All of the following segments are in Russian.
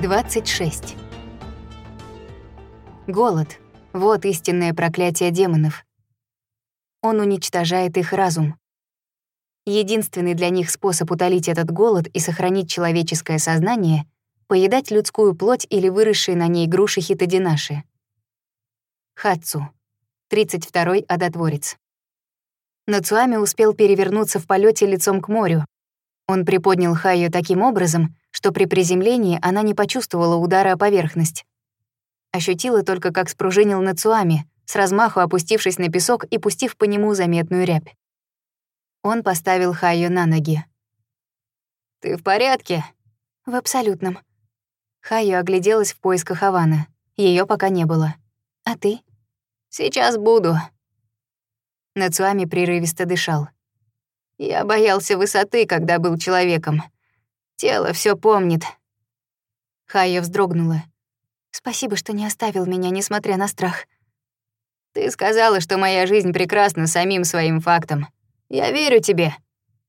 26. Голод — вот истинное проклятие демонов. Он уничтожает их разум. Единственный для них способ утолить этот голод и сохранить человеческое сознание — поедать людскую плоть или выросшие на ней груши хитодинаши. Хатсу, 32-й одотворец. Нацуами успел перевернуться в полете лицом к морю. Он приподнял Хайо таким образом — что при приземлении она не почувствовала удара о поверхность. Ощутила только, как спружинил Нацуами, с размаху опустившись на песок и пустив по нему заметную рябь. Он поставил Хайо на ноги. «Ты в порядке?» «В абсолютном». Хайо огляделась в поисках Авана. Ее пока не было. «А ты?» «Сейчас буду». Нацуами прерывисто дышал. «Я боялся высоты, когда был человеком. Тело все помнит. Хая вздрогнула. Спасибо, что не оставил меня, несмотря на страх. Ты сказала, что моя жизнь прекрасна самим своим фактом. Я верю тебе.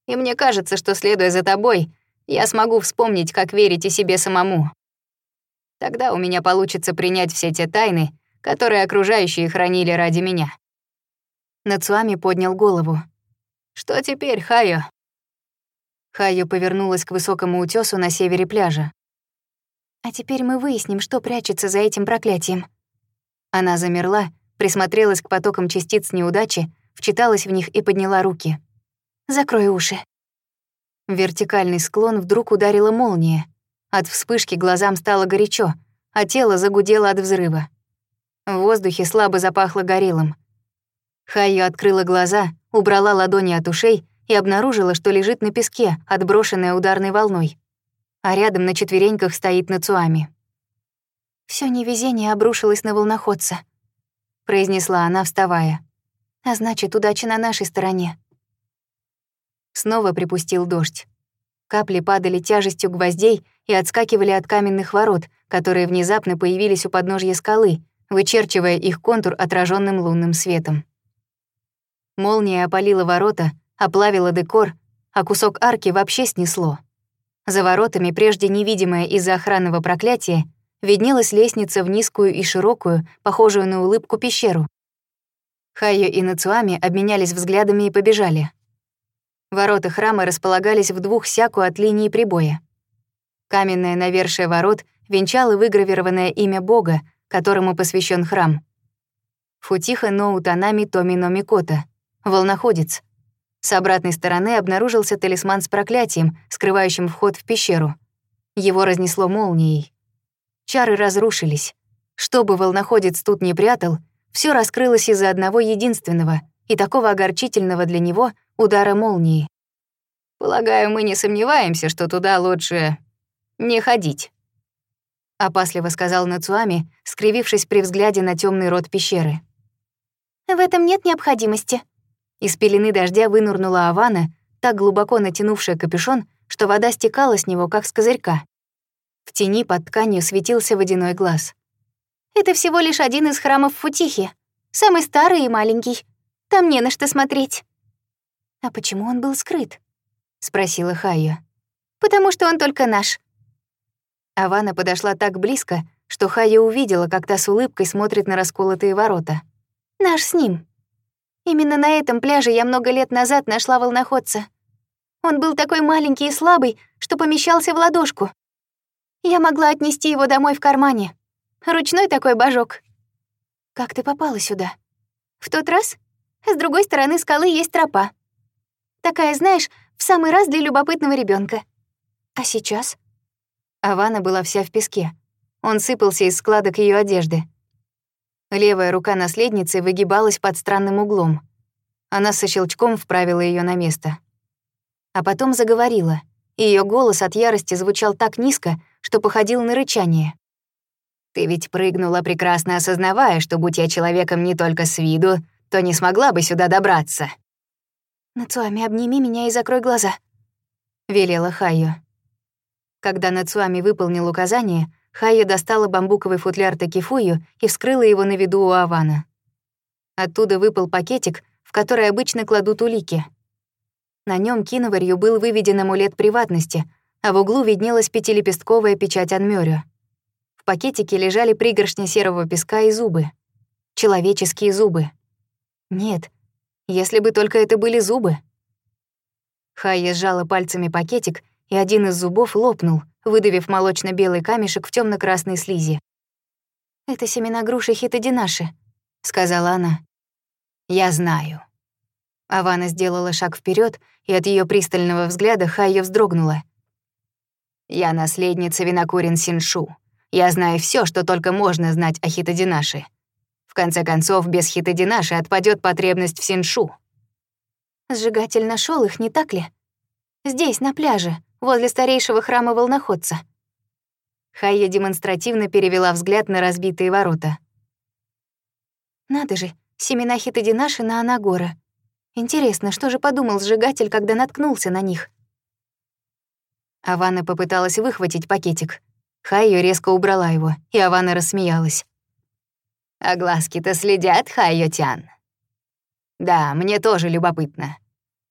И мне кажется, что, следуя за тобой, я смогу вспомнить, как верить и себе самому. Тогда у меня получится принять все те тайны, которые окружающие хранили ради меня. Нацуами поднял голову. «Что теперь, Хайо?» Хайо повернулась к высокому утесу на севере пляжа. «А теперь мы выясним, что прячется за этим проклятием». Она замерла, присмотрелась к потокам частиц неудачи, вчиталась в них и подняла руки. «Закрой уши». Вертикальный склон вдруг ударила молния. От вспышки глазам стало горячо, а тело загудело от взрыва. В воздухе слабо запахло горелым. Хайо открыла глаза, убрала ладони от ушей и обнаружила, что лежит на песке, отброшенная ударной волной. А рядом на четвереньках стоит Нацуами. Все невезение обрушилось на волноходца», — произнесла она, вставая. «А значит, удача на нашей стороне». Снова припустил дождь. Капли падали тяжестью гвоздей и отскакивали от каменных ворот, которые внезапно появились у подножья скалы, вычерчивая их контур отраженным лунным светом. Молния опалила ворота — оплавило декор, а кусок арки вообще снесло. За воротами, прежде невидимая из-за охранного проклятия, виднелась лестница в низкую и широкую, похожую на улыбку пещеру. Хайо и Нацуами обменялись взглядами и побежали. Ворота храма располагались в двух сяку от линии прибоя. Каменное навершие ворот венчало выгравированное имя бога, которому посвящен храм. Футиха Ноутанами Томино Микота, волноходец — с обратной стороны обнаружился талисман с проклятием, скрывающим вход в пещеру. Его разнесло молнией. Чары разрушились. Что бы волноходец тут не прятал, все раскрылось из-за одного единственного и такого огорчительного для него удара молнии. «Полагаю, мы не сомневаемся, что туда лучше не ходить», — опасливо сказал Нацуами, скривившись при взгляде на темный рот пещеры. «В этом нет необходимости», из пелены дождя вынурнула Авана, так глубоко натянувшая капюшон, что вода стекала с него, как с козырька. В тени под тканью светился водяной глаз. «Это всего лишь один из храмов Футихи, самый старый и маленький. Там не на что смотреть». «А почему он был скрыт?» — спросила Хайо. «Потому что он только наш». Авана подошла так близко, что Хайо увидела, как та с улыбкой смотрит на расколотые ворота. «Наш с ним». Именно на этом пляже я много лет назад нашла волноходца. Он был такой маленький и слабый, что помещался в ладошку. Я могла отнести его домой в кармане. Ручной такой божок. Как ты попала сюда? В тот раз? С другой стороны скалы есть тропа. Такая, знаешь, в самый раз для любопытного ребенка. А сейчас? Авана была вся в песке. Он сыпался из складок ее одежды. Левая рука наследницы выгибалась под странным углом. Она со щелчком вправила ее на место. А потом заговорила. Ее голос от ярости звучал так низко, что походил на рычание. «Ты ведь прыгнула, прекрасно осознавая, что, будь я человеком не только с виду, то не смогла бы сюда добраться». «Нацуами, обними меня и закрой глаза», — велела Хайо. Когда Нацуами выполнил указание, Хайо достала бамбуковый футляр Такифую и вскрыла его на виду у Авана. Оттуда выпал пакетик — в которой обычно кладут улики. На нем киноварью был выведен амулет приватности, а в углу виднелась пятилепестковая печать Анмёрю. В пакетике лежали пригоршни серого песка и зубы. Человеческие зубы. Нет, если бы только это были зубы. Хайя сжала пальцами пакетик, и один из зубов лопнул, выдавив молочно-белый камешек в темно красной слизи. «Это семена груши хитодинаши», — сказала она. «Я знаю». Авана сделала шаг вперед, и от ее пристального взгляда Хайя вздрогнула. «Я наследница Винокурин Синшу. Я знаю все, что только можно знать о Хитодинаше. В конце концов, без Хитодинаши отпадет потребность в Синшу». «Сжигатель нашел их, не так ли? Здесь, на пляже, возле старейшего храма Волноходца». Хайя демонстративно перевела взгляд на разбитые ворота. «Надо же, Семена и на Анагора. Интересно, что же подумал сжигатель, когда наткнулся на них? Авана попыталась выхватить пакетик. Хайо резко убрала его, и Авана рассмеялась. «А глазки-то следят, Хайо-тян?» «Да, мне тоже любопытно.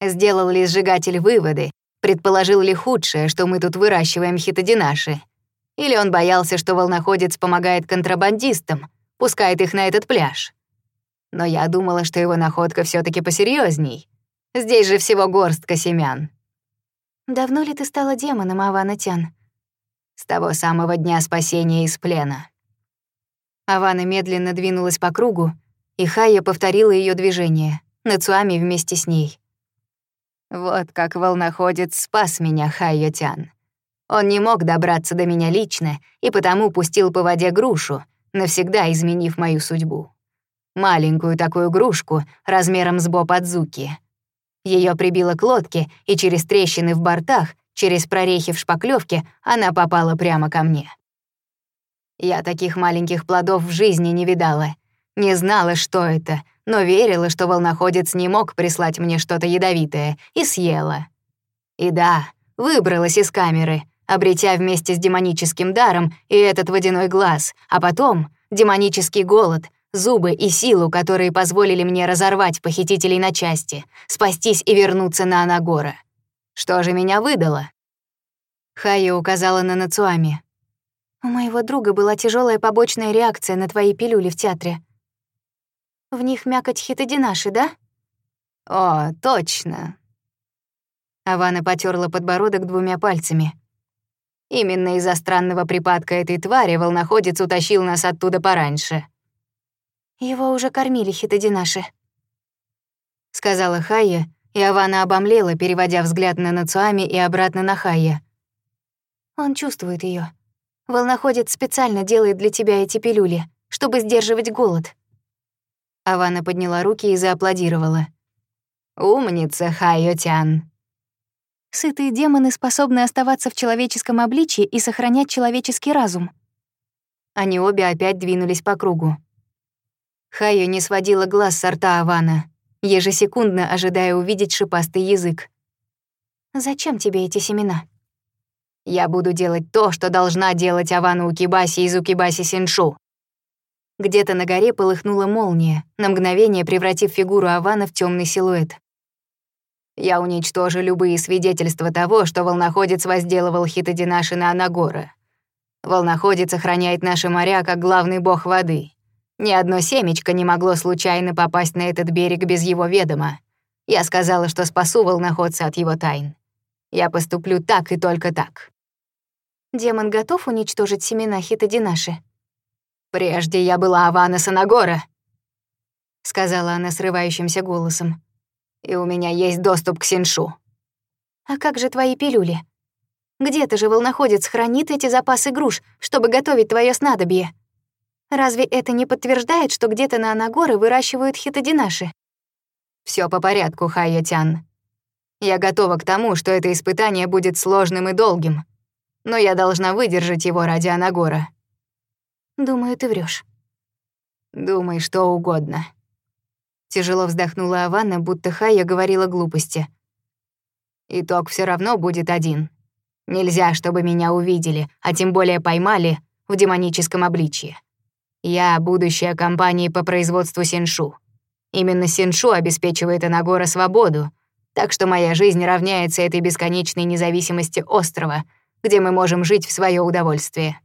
Сделал ли сжигатель выводы, предположил ли худшее, что мы тут выращиваем хитодинаши? Или он боялся, что волноходец помогает контрабандистам, пускает их на этот пляж?» но я думала, что его находка все таки посерьезней. Здесь же всего горстка семян. Давно ли ты стала демоном, Авана Тян? С того самого дня спасения из плена. Авана медленно двинулась по кругу, и Хая повторила ее движение, Нацуами вместе с ней. Вот как волноходец спас меня Хайо Тян. Он не мог добраться до меня лично и потому пустил по воде грушу, навсегда изменив мою судьбу маленькую такую игрушку размером с боб Адзуки. Ее прибило к лодке, и через трещины в бортах, через прорехи в шпаклевке она попала прямо ко мне. Я таких маленьких плодов в жизни не видала. Не знала, что это, но верила, что волноходец не мог прислать мне что-то ядовитое, и съела. И да, выбралась из камеры, обретя вместе с демоническим даром и этот водяной глаз, а потом демонический голод, Зубы и силу, которые позволили мне разорвать похитителей на части, спастись и вернуться на Анагора. Что же меня выдало? Хая указала на Нацуами. «У моего друга была тяжелая побочная реакция на твои пилюли в театре. В них мякоть хитодинаши, да?» «О, точно». Авана потёрла подбородок двумя пальцами. «Именно из-за странного припадка этой твари волноходец утащил нас оттуда пораньше». «Его уже кормили хитодинаши», — сказала Хая, и Авана обомлела, переводя взгляд на Нацуами и обратно на Хая. «Он чувствует ее. Волноходец специально делает для тебя эти пилюли, чтобы сдерживать голод». Авана подняла руки и зааплодировала. «Умница, Хайотян!» Сытые демоны способны оставаться в человеческом обличье и сохранять человеческий разум. Они обе опять двинулись по кругу. Хаю не сводила глаз с рта Авана, ежесекундно ожидая увидеть шипастый язык. «Зачем тебе эти семена?» «Я буду делать то, что должна делать Авана Укибаси из Укибаси Синшу». Где-то на горе полыхнула молния, на мгновение превратив фигуру Авана в темный силуэт. «Я уничтожу любые свидетельства того, что волноходец возделывал Хитодинаши на Анагора. Волноходец охраняет наши моря как главный бог воды, ни одно семечко не могло случайно попасть на этот берег без его ведома. Я сказала, что спасу волноходца от его тайн. Я поступлю так и только так. Демон готов уничтожить семена Хитодинаши? «Прежде я была Авана Санагора», — сказала она срывающимся голосом. «И у меня есть доступ к Синшу». «А как же твои пилюли? Где-то же волноходец хранит эти запасы груш, чтобы готовить твое снадобье?» Разве это не подтверждает, что где-то на Анагоре выращивают хитодинаши? Все по порядку, Хайя-тян. Я готова к тому, что это испытание будет сложным и долгим. Но я должна выдержать его ради Анагора. Думаю, ты врешь. Думай что угодно. Тяжело вздохнула Аванна, будто Хайя говорила глупости. Итог все равно будет один. Нельзя, чтобы меня увидели, а тем более поймали в демоническом обличье. Я будущая компании по производству Синшу. Именно Синшу обеспечивает Анагора свободу, так что моя жизнь равняется этой бесконечной независимости острова, где мы можем жить в свое удовольствие.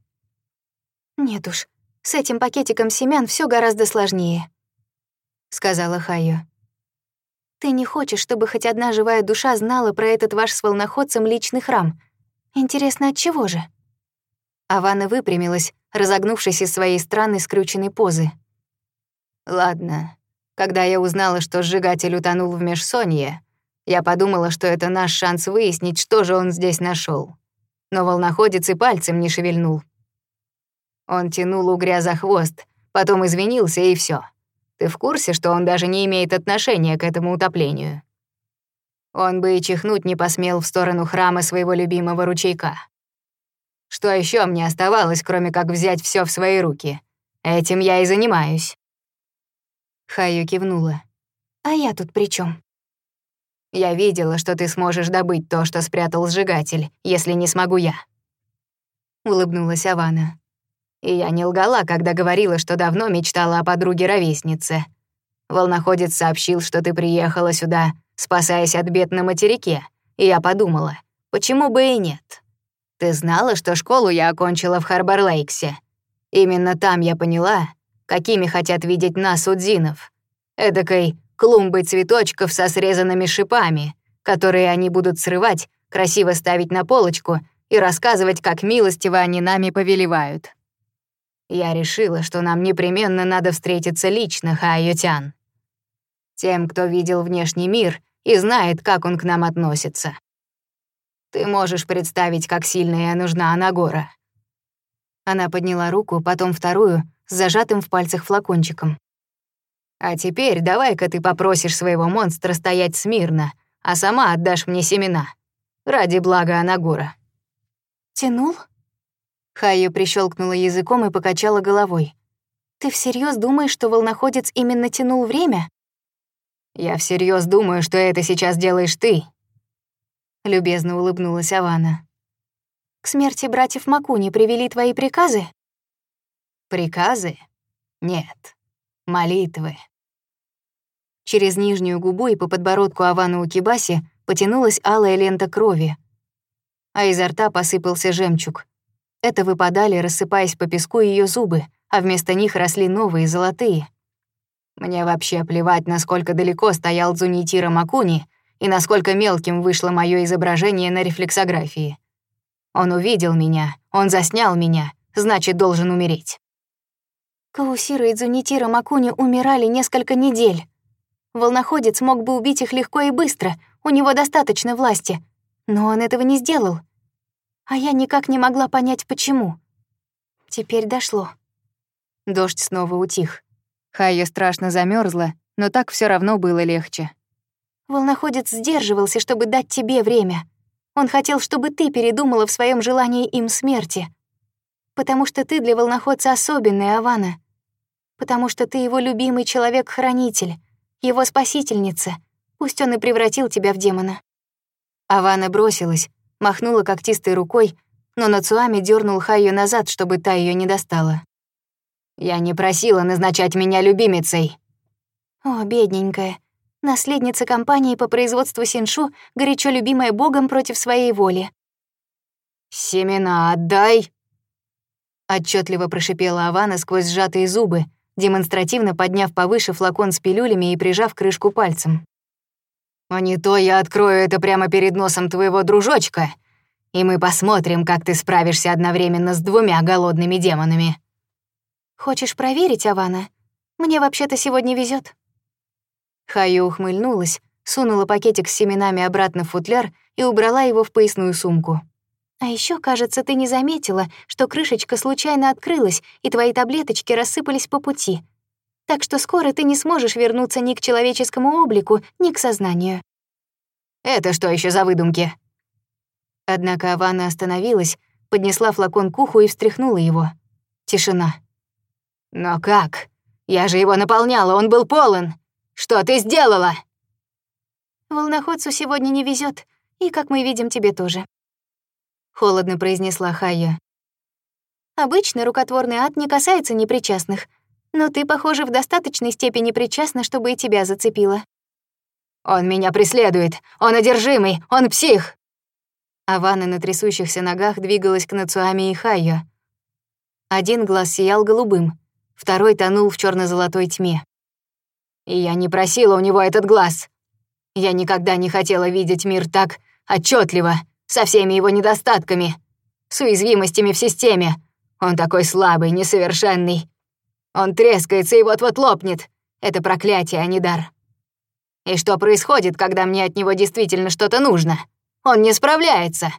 Нет уж, с этим пакетиком семян все гораздо сложнее, сказала Хаю. Ты не хочешь, чтобы хоть одна живая душа знала про этот ваш с волноходцем личный храм. Интересно, от чего же? Авана выпрямилась, разогнувшись из своей странной скрюченной позы. «Ладно. Когда я узнала, что сжигатель утонул в межсонье, я подумала, что это наш шанс выяснить, что же он здесь нашел. Но волноходец и пальцем не шевельнул. Он тянул угря за хвост, потом извинился, и все. Ты в курсе, что он даже не имеет отношения к этому утоплению?» Он бы и чихнуть не посмел в сторону храма своего любимого ручейка. Что еще мне оставалось, кроме как взять все в свои руки? Этим я и занимаюсь. Хаю кивнула. А я тут при чем? Я видела, что ты сможешь добыть то, что спрятал сжигатель, если не смогу я. Улыбнулась Авана. И я не лгала, когда говорила, что давно мечтала о подруге-ровеснице. Волноходец сообщил, что ты приехала сюда, спасаясь от бед на материке, и я подумала, почему бы и нет. Ты знала, что школу я окончила в Харбор-Лейксе? Именно там я поняла, какими хотят видеть нас, Удзинов. Эдакой клумбы цветочков со срезанными шипами, которые они будут срывать, красиво ставить на полочку и рассказывать, как милостиво они нами повелевают. Я решила, что нам непременно надо встретиться лично, Хаотян. Тем, кто видел внешний мир и знает, как он к нам относится. Ты можешь представить, как сильно я нужна Анагора». Она подняла руку, потом вторую, с зажатым в пальцах флакончиком. «А теперь давай-ка ты попросишь своего монстра стоять смирно, а сама отдашь мне семена. Ради блага Анагора». «Тянул?» Хаю прищелкнула языком и покачала головой. «Ты всерьез думаешь, что волноходец именно тянул время?» «Я всерьез думаю, что это сейчас делаешь ты, — любезно улыбнулась Авана. «К смерти братьев Макуни привели твои приказы?» «Приказы? Нет. Молитвы». Через нижнюю губу и по подбородку Авана Укибаси потянулась алая лента крови, а изо рта посыпался жемчуг. Это выпадали, рассыпаясь по песку ее зубы, а вместо них росли новые золотые. Мне вообще плевать, насколько далеко стоял Дзунитира Макуни и насколько мелким вышло моё изображение на рефлексографии. Он увидел меня, он заснял меня, значит, должен умереть. Каусира и Дзунитира Макуни умирали несколько недель. Волноходец мог бы убить их легко и быстро, у него достаточно власти, но он этого не сделал. А я никак не могла понять, почему. Теперь дошло. Дождь снова утих. Хайя страшно замерзла, но так все равно было легче. Волноходец сдерживался, чтобы дать тебе время. Он хотел, чтобы ты передумала в своем желании им смерти. Потому что ты для волноходца особенная, Авана. Потому что ты его любимый человек-хранитель, его спасительница. Пусть он и превратил тебя в демона. Авана бросилась, махнула когтистой рукой, но Нацуами дернул Хаю назад, чтобы та ее не достала. «Я не просила назначать меня любимицей». «О, бедненькая, наследница компании по производству синшу, горячо любимая богом против своей воли. «Семена отдай!» Отчетливо прошипела Авана сквозь сжатые зубы, демонстративно подняв повыше флакон с пилюлями и прижав крышку пальцем. «А не то я открою это прямо перед носом твоего дружочка, и мы посмотрим, как ты справишься одновременно с двумя голодными демонами». «Хочешь проверить, Авана? Мне вообще-то сегодня везет. Хайо ухмыльнулась, сунула пакетик с семенами обратно в футляр и убрала его в поясную сумку. «А еще, кажется, ты не заметила, что крышечка случайно открылась, и твои таблеточки рассыпались по пути. Так что скоро ты не сможешь вернуться ни к человеческому облику, ни к сознанию». «Это что еще за выдумки?» Однако Авана остановилась, поднесла флакон к уху и встряхнула его. Тишина. «Но как? Я же его наполняла, он был полон!» Что ты сделала?» «Волноходцу сегодня не везет, и, как мы видим, тебе тоже», — холодно произнесла Хайо. «Обычно рукотворный ад не касается непричастных, но ты, похоже, в достаточной степени причастна, чтобы и тебя зацепило». «Он меня преследует! Он одержимый! Он псих!» Авана на трясущихся ногах двигалась к Нацуами и Хайо. Один глаз сиял голубым, второй тонул в черно золотой тьме. И я не просила у него этот глаз. Я никогда не хотела видеть мир так отчетливо, со всеми его недостатками, с уязвимостями в системе. Он такой слабый, несовершенный. Он трескается и вот-вот лопнет. Это проклятие, а не дар. И что происходит, когда мне от него действительно что-то нужно? Он не справляется.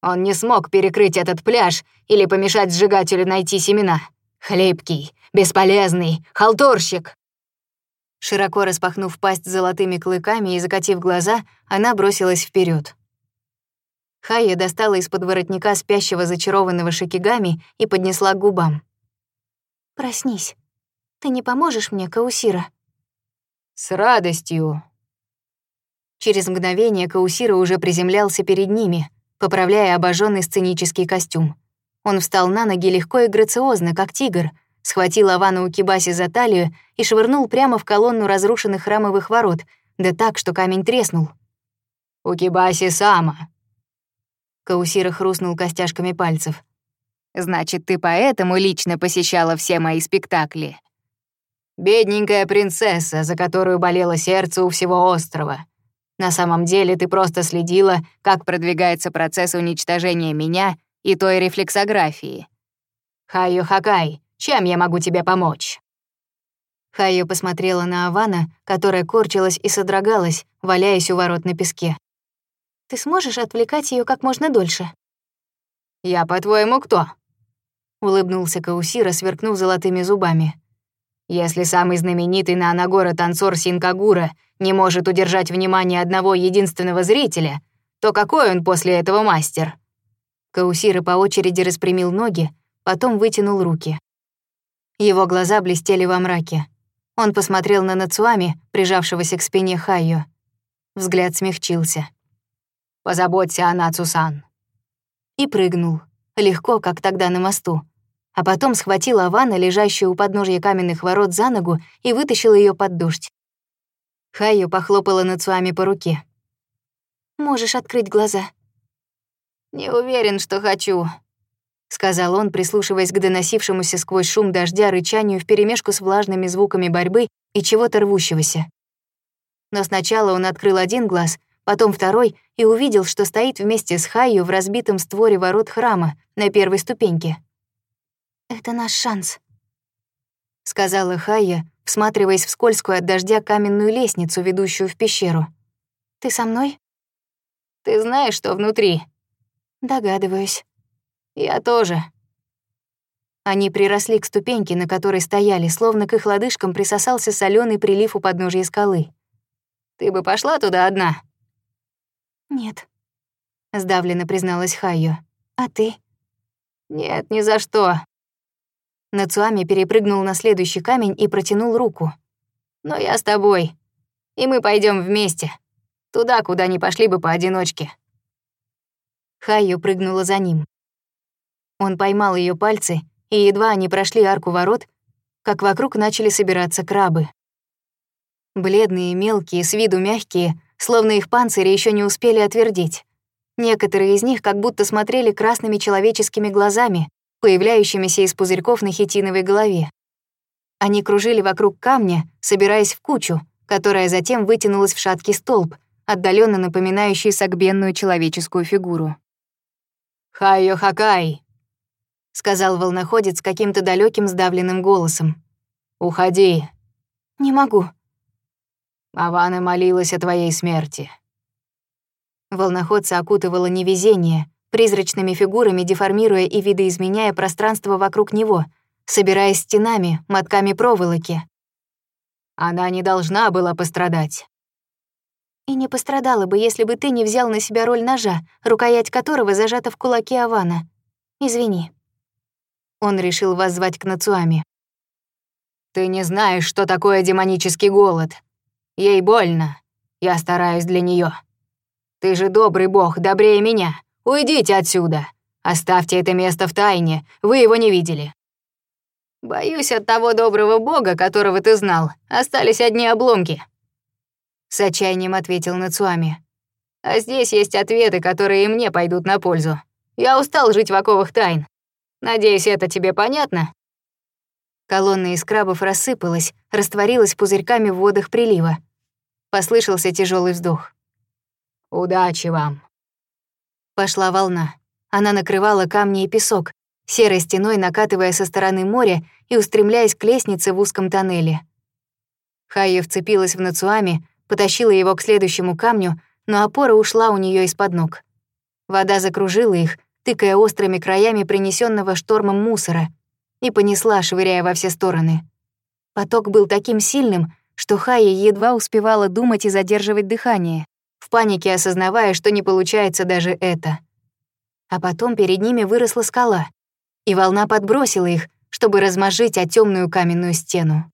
Он не смог перекрыть этот пляж или помешать сжигателю найти семена. Хлебкий, бесполезный, халтурщик. Широко распахнув пасть золотыми клыками и закатив глаза, она бросилась вперед. Хая достала из-под воротника спящего зачарованного шикигами и поднесла к губам. «Проснись. Ты не поможешь мне, Каусира?» «С радостью». Через мгновение Каусира уже приземлялся перед ними, поправляя обожженный сценический костюм. Он встал на ноги легко и грациозно, как тигр — схватил Авану Укибаси за талию и швырнул прямо в колонну разрушенных рамовых ворот, да так, что камень треснул. «Укибаси сама!» Каусира хрустнул костяшками пальцев. «Значит, ты поэтому лично посещала все мои спектакли?» «Бедненькая принцесса, за которую болело сердце у всего острова. На самом деле ты просто следила, как продвигается процесс уничтожения меня и той рефлексографии. Хайо Хакай, чем я могу тебе помочь?» Хаю посмотрела на Авана, которая корчилась и содрогалась, валяясь у ворот на песке. «Ты сможешь отвлекать ее как можно дольше?» «Я, по-твоему, кто?» Улыбнулся Каусира, сверкнув золотыми зубами. «Если самый знаменитый на Анагора танцор Синкагура не может удержать внимание одного единственного зрителя, то какой он после этого мастер?» Каусира по очереди распрямил ноги, потом вытянул руки. Его глаза блестели во мраке. Он посмотрел на Нацуами, прижавшегося к спине Хайо. Взгляд смягчился. «Позаботься о Нацусан». И прыгнул. Легко, как тогда на мосту. А потом схватил Авана, лежащую у подножья каменных ворот, за ногу и вытащил ее под дождь. Хайо похлопала Нацуами по руке. «Можешь открыть глаза». «Не уверен, что хочу», сказал он, прислушиваясь к доносившемуся сквозь шум дождя рычанию вперемешку с влажными звуками борьбы и чего-то рвущегося. Но сначала он открыл один глаз, потом второй, и увидел, что стоит вместе с Хайю в разбитом створе ворот храма на первой ступеньке. «Это наш шанс», — сказала Хайя, всматриваясь в скользкую от дождя каменную лестницу, ведущую в пещеру. «Ты со мной?» «Ты знаешь, что внутри?» «Догадываюсь». «Я тоже». Они приросли к ступеньке, на которой стояли, словно к их лодыжкам присосался соленый прилив у подножия скалы. «Ты бы пошла туда одна?» «Нет», — сдавленно призналась Хайо. «А ты?» «Нет, ни за что». Нацуами перепрыгнул на следующий камень и протянул руку. «Но я с тобой, и мы пойдем вместе, туда, куда не пошли бы поодиночке». Хайо прыгнула за ним. Он поймал ее пальцы, и едва они прошли арку ворот, как вокруг начали собираться крабы. Бледные, мелкие, с виду мягкие, словно их панцири еще не успели отвердеть. Некоторые из них как будто смотрели красными человеческими глазами, появляющимися из пузырьков на хитиновой голове. Они кружили вокруг камня, собираясь в кучу, которая затем вытянулась в шаткий столб, отдаленно напоминающий согбенную человеческую фигуру. «Хайо-хакай!» — сказал волноходец каким-то далеким сдавленным голосом. «Уходи». «Не могу». Авана молилась о твоей смерти. Волноходца окутывало невезение, призрачными фигурами деформируя и видоизменяя пространство вокруг него, собираясь стенами, мотками проволоки. Она не должна была пострадать. И не пострадала бы, если бы ты не взял на себя роль ножа, рукоять которого зажата в кулаке Авана. Извини. Он решил воззвать к Нацуами. «Ты не знаешь, что такое демонический голод. Ей больно. Я стараюсь для нее. Ты же добрый бог, добрее меня. Уйдите отсюда. Оставьте это место в тайне. Вы его не видели». «Боюсь, от того доброго бога, которого ты знал, остались одни обломки», — с отчаянием ответил Нацуами. «А здесь есть ответы, которые мне пойдут на пользу. Я устал жить в оковах тайн. Надеюсь, это тебе понятно?» Колонна из крабов рассыпалась, растворилась пузырьками в водах прилива. Послышался тяжелый вздох. «Удачи вам!» Пошла волна. Она накрывала камни и песок, серой стеной накатывая со стороны моря и устремляясь к лестнице в узком тоннеле. Хайя вцепилась в Нацуами, потащила его к следующему камню, но опора ушла у нее из-под ног. Вода закружила их, тыкая острыми краями принесенного штормом мусора, и понесла, швыряя во все стороны. Поток был таким сильным, что Хая едва успевала думать и задерживать дыхание, в панике осознавая, что не получается даже это. А потом перед ними выросла скала, и волна подбросила их, чтобы размажить о темную каменную стену.